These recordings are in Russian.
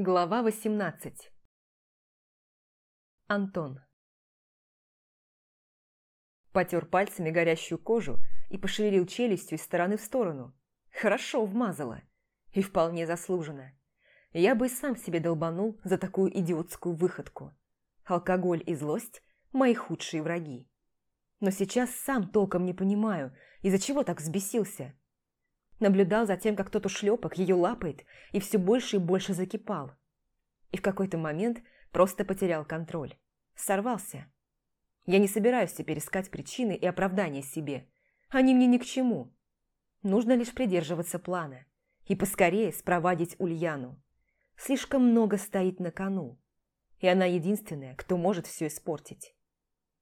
Глава 18 Антон Потер пальцами горящую кожу и пошевелил челюстью из стороны в сторону. Хорошо вмазала. И вполне заслуженно. Я бы и сам себе долбанул за такую идиотскую выходку. Алкоголь и злость – мои худшие враги. Но сейчас сам толком не понимаю, из-за чего так взбесился. Наблюдал за тем, как тот ушлепок ее лапает, и все больше и больше закипал. И в какой-то момент просто потерял контроль. Сорвался. Я не собираюсь теперь искать причины и оправдания себе. Они мне ни к чему. Нужно лишь придерживаться плана и поскорее спровадить Ульяну. Слишком много стоит на кону, и она единственная, кто может все испортить.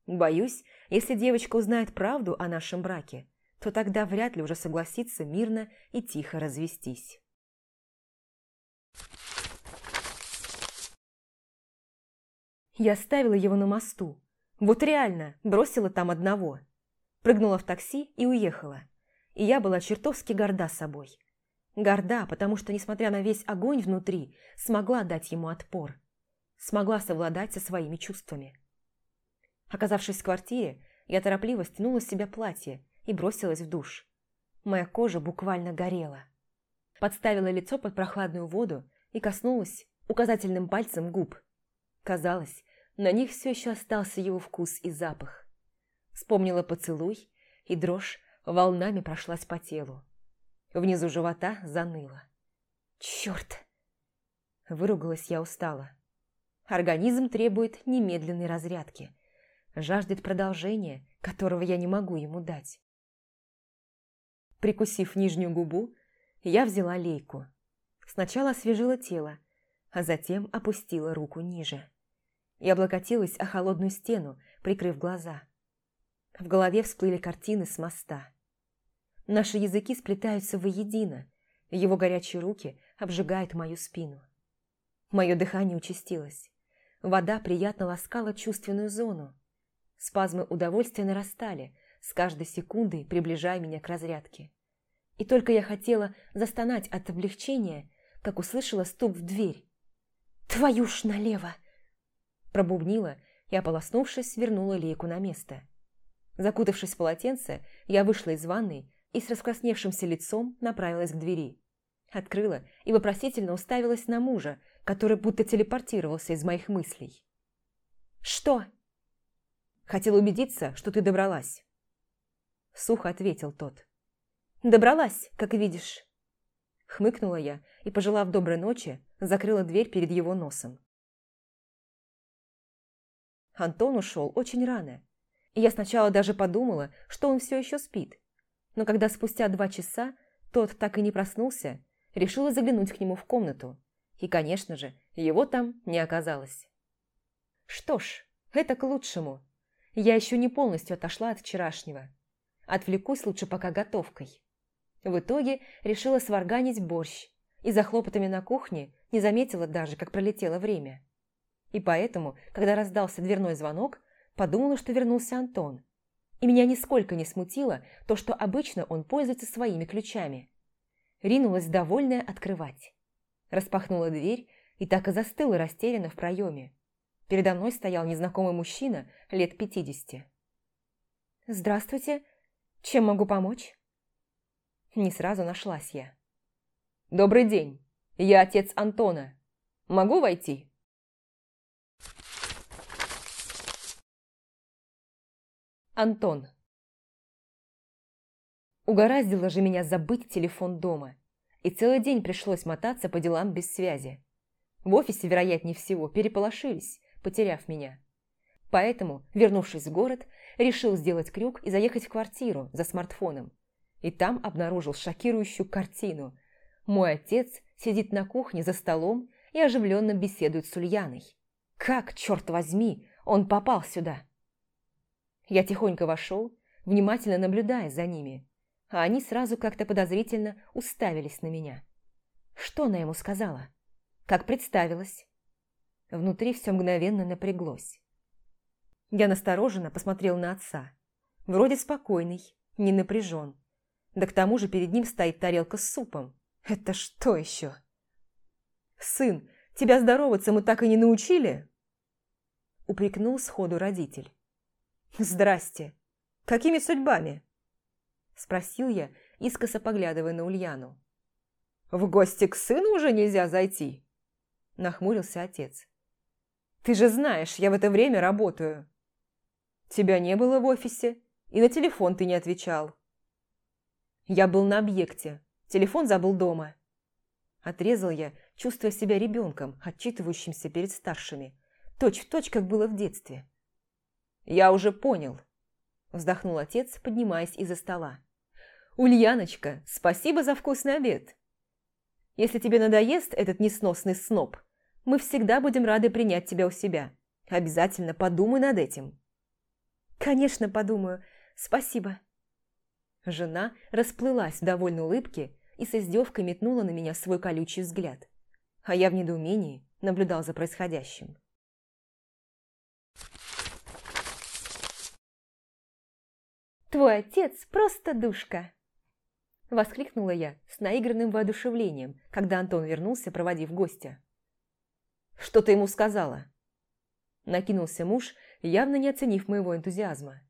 Боюсь, если девочка узнает правду о нашем браке, то тогда вряд ли уже согласится мирно и тихо развестись. Я оставила его на мосту. Вот реально, бросила там одного. Прыгнула в такси и уехала. И я была чертовски горда собой. Горда, потому что, несмотря на весь огонь внутри, смогла дать ему отпор. Смогла совладать со своими чувствами. Оказавшись в квартире, я торопливо стянула с себя платье и бросилась в душ. Моя кожа буквально горела. Подставила лицо под прохладную воду и коснулась указательным пальцем губ. Казалось, на них все еще остался его вкус и запах. Вспомнила поцелуй, и дрожь волнами прошлась по телу. Внизу живота заныло. «Черт!» Выругалась я устало. Организм требует немедленной разрядки. Жаждет продолжения, которого я не могу ему дать. Прикусив нижнюю губу, я взяла лейку. Сначала освежила тело, а затем опустила руку ниже. И облокотилась о холодную стену, прикрыв глаза. В голове всплыли картины с моста. Наши языки сплетаются воедино, его горячие руки обжигают мою спину. Мое дыхание участилось. Вода приятно ласкала чувственную зону. Спазмы удовольствия нарастали, с каждой секундой приближая меня к разрядке. И только я хотела застонать от облегчения, как услышала стук в дверь. «Твою ж налево!» Пробубнила и, ополоснувшись, вернула лейку на место. Закутавшись в полотенце, я вышла из ванной и с раскрасневшимся лицом направилась к двери. Открыла и вопросительно уставилась на мужа, который будто телепортировался из моих мыслей. «Что?» «Хотел убедиться, что ты добралась». Сухо ответил тот. «Добралась, как видишь». Хмыкнула я и, пожелав доброй ночи, закрыла дверь перед его носом. Антон ушел очень рано, и я сначала даже подумала, что он все еще спит. Но когда спустя два часа тот так и не проснулся, решила заглянуть к нему в комнату. И, конечно же, его там не оказалось. Что ж, это к лучшему. Я еще не полностью отошла от вчерашнего. Отвлекусь лучше пока готовкой. В итоге решила сварганить борщ, и за хлопотами на кухне не заметила даже, как пролетело время. И поэтому, когда раздался дверной звонок, подумала, что вернулся Антон. И меня нисколько не смутило то, что обычно он пользуется своими ключами. Ринулась довольная открывать. Распахнула дверь и так и застыла растерянно в проеме. Передо мной стоял незнакомый мужчина лет пятидесяти. «Здравствуйте. Чем могу помочь?» Не сразу нашлась я. «Добрый день. Я отец Антона. Могу войти?» Антон. Угораздило же меня забыть телефон дома, и целый день пришлось мотаться по делам без связи. В офисе, вероятнее всего, переполошились, потеряв меня. Поэтому, вернувшись в город, решил сделать крюк и заехать в квартиру за смартфоном. И там обнаружил шокирующую картину. Мой отец сидит на кухне за столом и оживленно беседует с Ульяной. Как, черт возьми, он попал сюда? Я тихонько вошел, внимательно наблюдая за ними, а они сразу как-то подозрительно уставились на меня. Что она ему сказала? Как представилась? Внутри все мгновенно напряглось. Я настороженно посмотрел на отца. Вроде спокойный, не напряжен. Да к тому же перед ним стоит тарелка с супом. Это что еще? «Сын, тебя здороваться мы так и не научили?» Упрекнул сходу родитель. «Здрасте! Какими судьбами?» Спросил я, искоса поглядывая на Ульяну. «В гости к сыну уже нельзя зайти?» Нахмурился отец. «Ты же знаешь, я в это время работаю». «Тебя не было в офисе, и на телефон ты не отвечал». «Я был на объекте, телефон забыл дома». Отрезал я, чувствуя себя ребенком, отчитывающимся перед старшими. Точь в точь, как было в детстве. «Я уже понял», – вздохнул отец, поднимаясь из-за стола. «Ульяночка, спасибо за вкусный обед. Если тебе надоест этот несносный сноб, мы всегда будем рады принять тебя у себя. Обязательно подумай над этим». «Конечно, подумаю. Спасибо». Жена расплылась в довольной улыбке и с издевкой метнула на меня свой колючий взгляд. А я в недоумении наблюдал за происходящим. «Твой отец просто душка!» Воскликнула я с наигранным воодушевлением, когда Антон вернулся, проводив гостя. «Что ты ему сказала?» Накинулся муж, явно не оценив моего энтузиазма.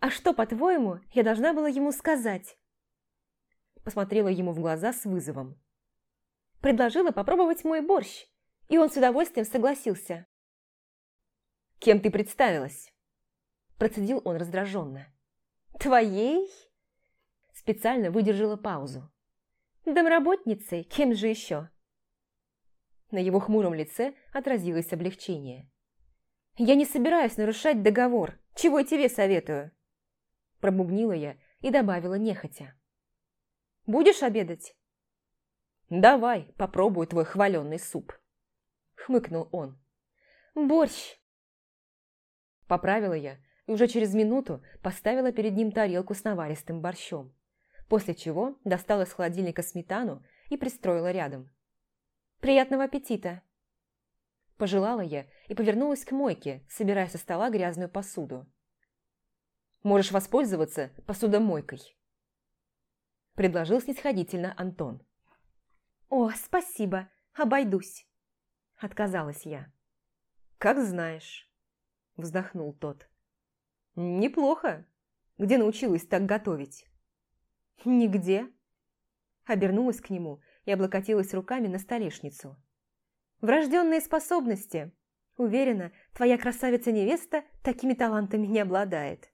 «А что, по-твоему, я должна была ему сказать?» Посмотрела ему в глаза с вызовом. Предложила попробовать мой борщ, и он с удовольствием согласился. «Кем ты представилась?» Процедил он раздраженно. «Твоей?» Специально выдержала паузу. «Домработницей? Кем же еще?» На его хмуром лице отразилось облегчение. «Я не собираюсь нарушать договор. Чего я тебе советую?» Пробугнила я и добавила нехотя. «Будешь обедать?» «Давай, попробуй твой хваленный суп», — хмыкнул он. «Борщ!» Поправила я и уже через минуту поставила перед ним тарелку с наваристым борщом, после чего достала из холодильника сметану и пристроила рядом. «Приятного аппетита!» Пожелала я и повернулась к мойке, собирая со стола грязную посуду. «Можешь воспользоваться посудомойкой», – предложил снисходительно Антон. «О, спасибо, обойдусь», – отказалась я. «Как знаешь», – вздохнул тот. «Неплохо. Где научилась так готовить?» «Нигде». Обернулась к нему и облокотилась руками на столешницу. «Врожденные способности. Уверена, твоя красавица-невеста такими талантами не обладает».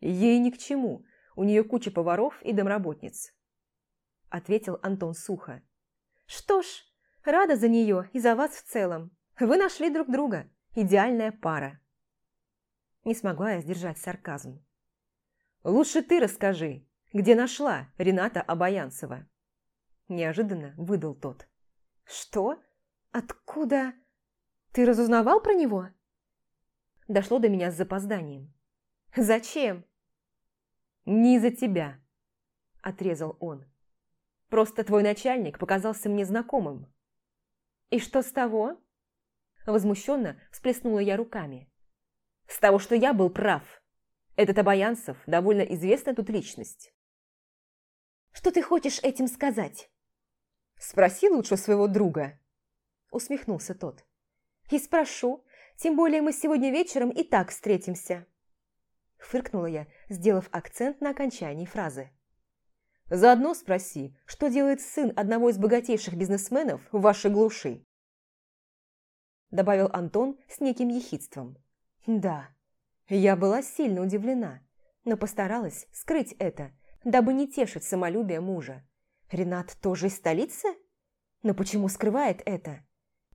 «Ей ни к чему. У нее куча поваров и домработниц», – ответил Антон сухо. «Что ж, рада за нее и за вас в целом. Вы нашли друг друга. Идеальная пара». Не смогла я сдержать сарказм. «Лучше ты расскажи, где нашла Рената Обаянцева?» Неожиданно выдал тот. «Что? Откуда? Ты разузнавал про него?» Дошло до меня с запозданием. «Зачем?» «Не из-за тебя», – отрезал он. «Просто твой начальник показался мне знакомым». «И что с того?» Возмущенно всплеснула я руками. С того, что я был прав. Этот Обаянцев довольно известная тут личность. Что ты хочешь этим сказать? Спроси лучше своего друга. Усмехнулся тот. И спрошу, тем более мы сегодня вечером и так встретимся. Фыркнула я, сделав акцент на окончании фразы. Заодно спроси, что делает сын одного из богатейших бизнесменов в вашей глуши. Добавил Антон с неким ехидством. Да, я была сильно удивлена, но постаралась скрыть это, дабы не тешить самолюбие мужа. Ренат тоже из столицы? Но почему скрывает это?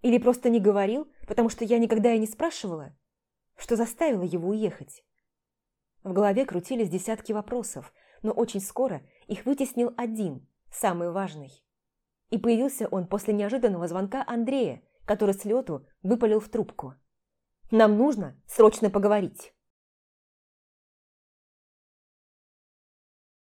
Или просто не говорил, потому что я никогда и не спрашивала? Что заставило его уехать? В голове крутились десятки вопросов, но очень скоро их вытеснил один, самый важный. И появился он после неожиданного звонка Андрея, который с лету выпалил в трубку. Нам нужно срочно поговорить.